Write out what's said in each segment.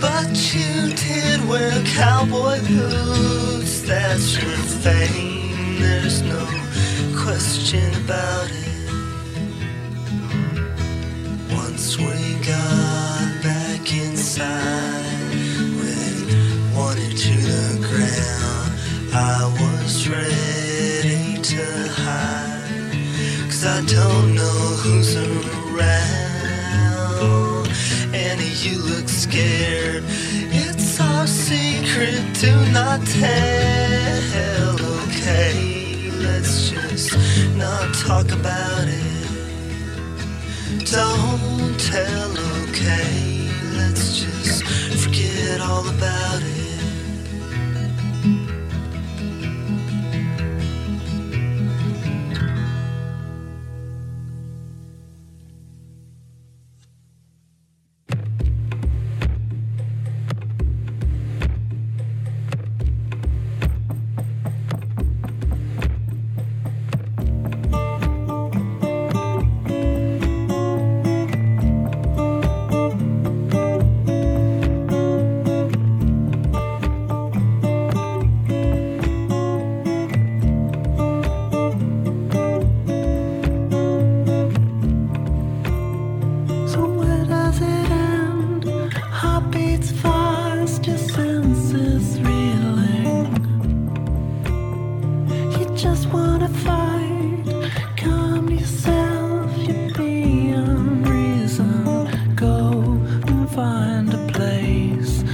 But you did wear cowboy boots, that's your thing, there's no question about it. Once we got back inside, we wanted to the ground, I was ready to hide, cause I don't know who's around. scared. It's our secret, do not tell. Okay, let's just not talk about it. Don't tell, okay. find a place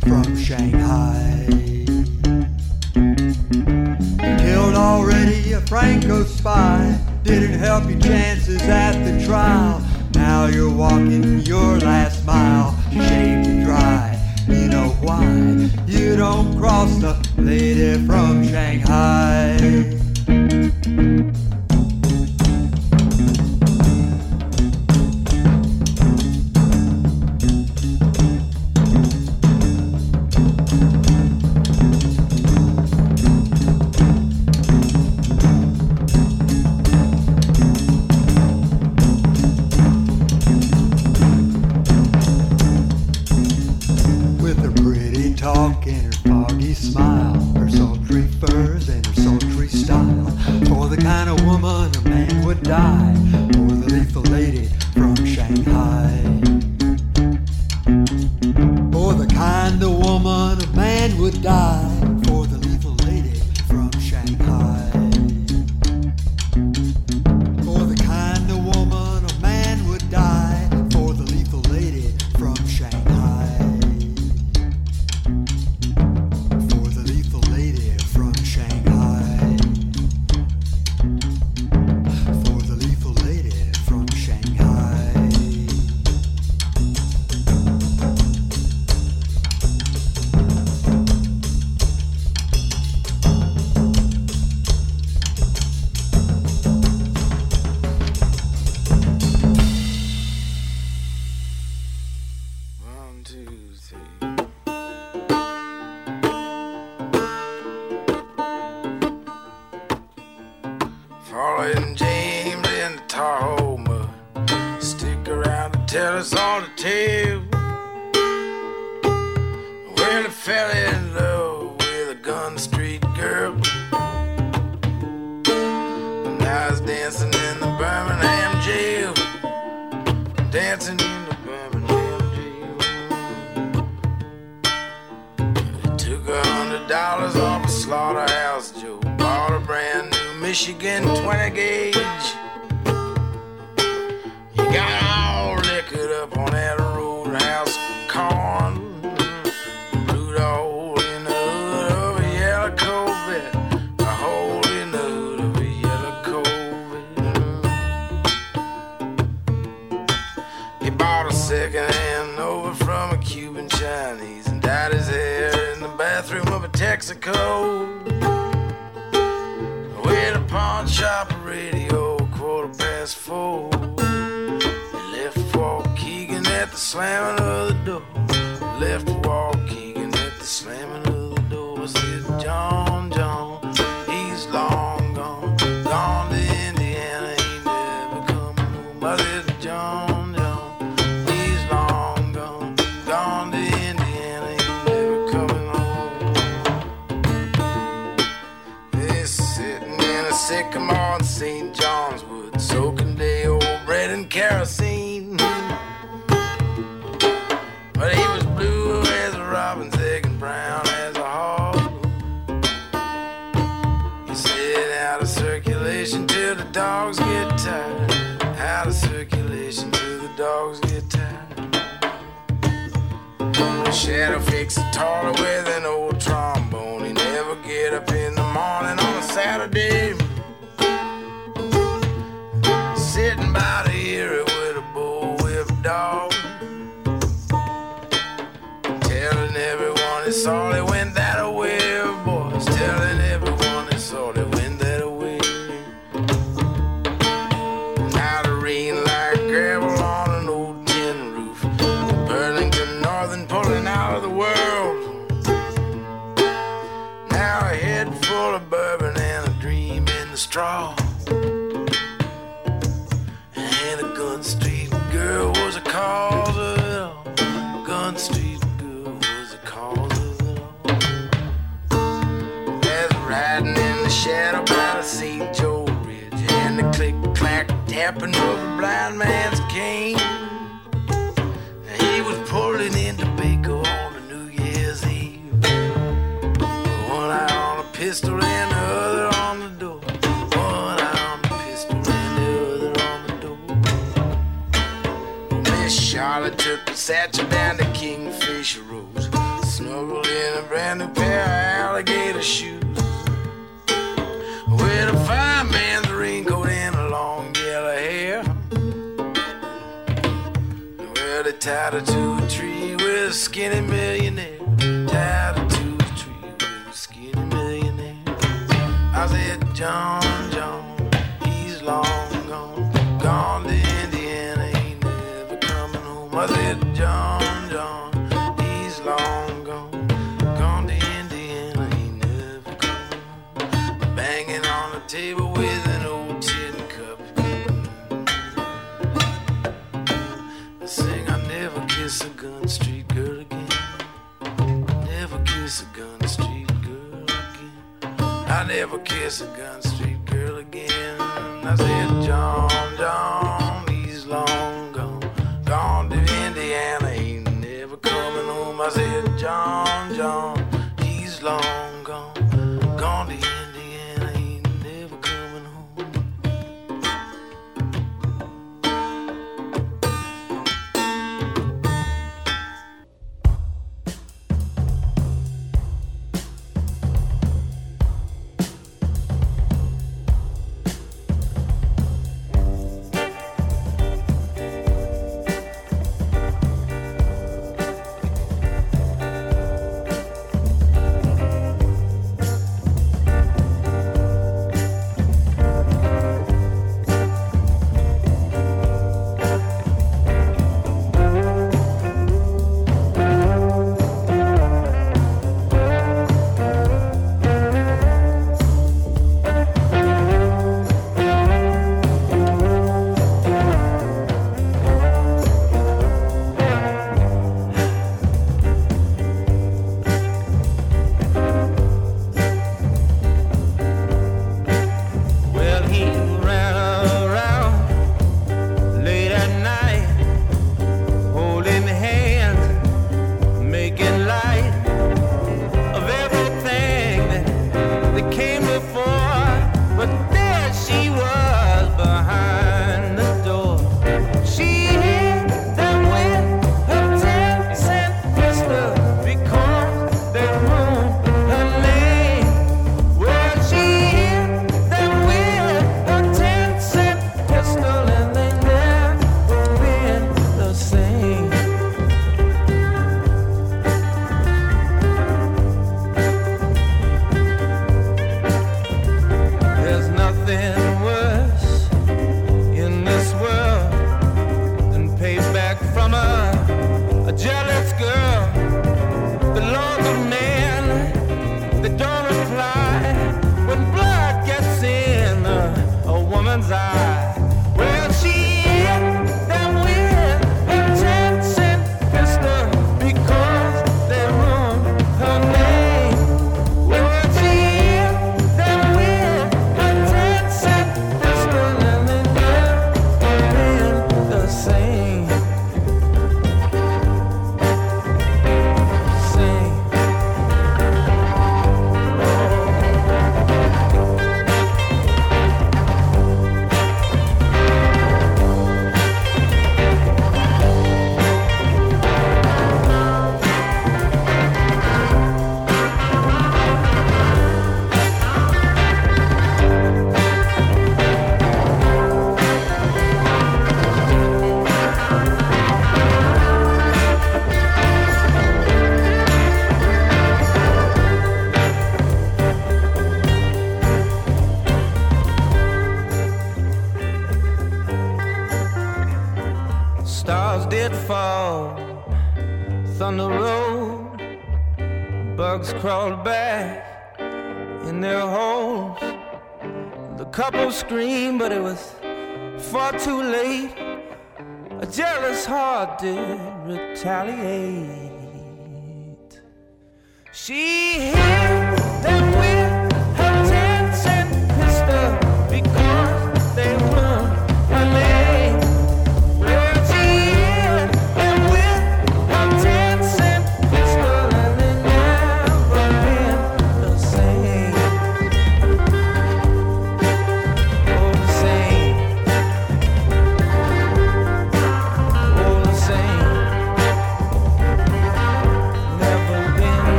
from Shanghai. Killed already a Franco spy, didn't help your chances at the trial. Now you're walking your last mile, shaved and dry. You know why you don't cross the lady from Shanghai. tell us all the tale. Well, he fell in love with a gun street girl. And I was dancing in the Birmingham jail. Dancing in the Birmingham jail. Took a hundred dollars off a slaughterhouse Joe. Bought a brand new Michigan 20 gauge. Slamming. shadow fix it taller within a Tied to a tree with a skinny millionaire. Tied to a tree with a skinny millionaire. I said, John. scream, but it was far too late. A jealous heart did retaliate. She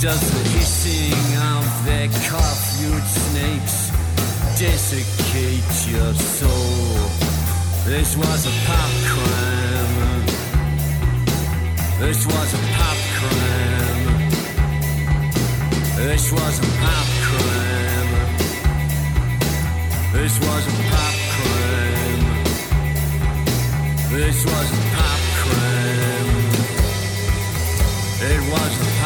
does the hissing of their cough-hued snakes desiccate your soul? This was a pop crime. This was a pop crime. This was a pop crime. This was a pop crime. This was a pop crime. It was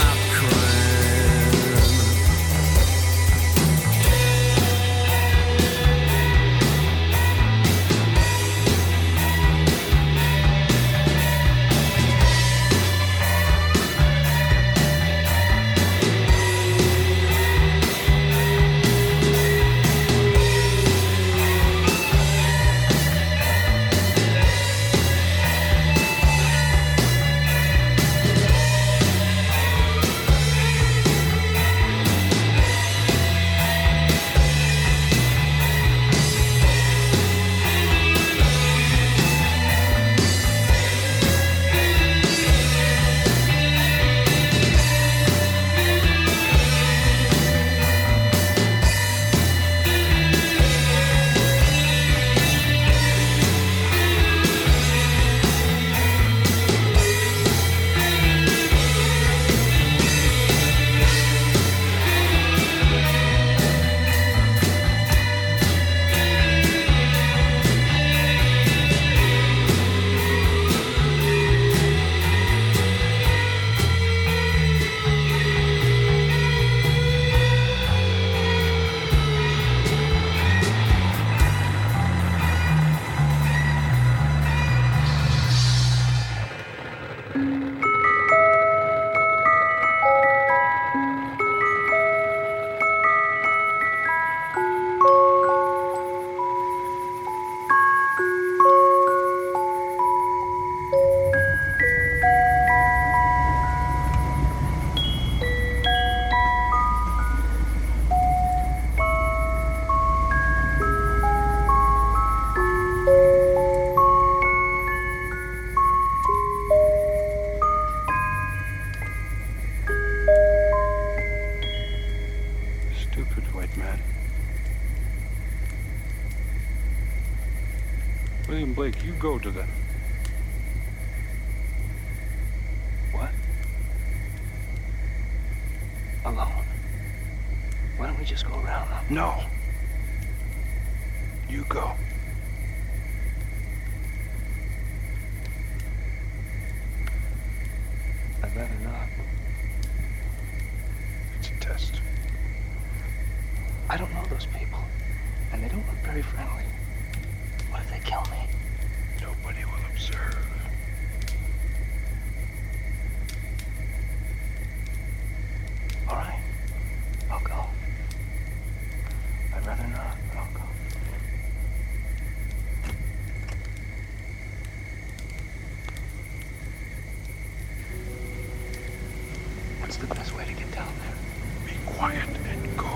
go to them. What's the best way to get down there? Be quiet and go.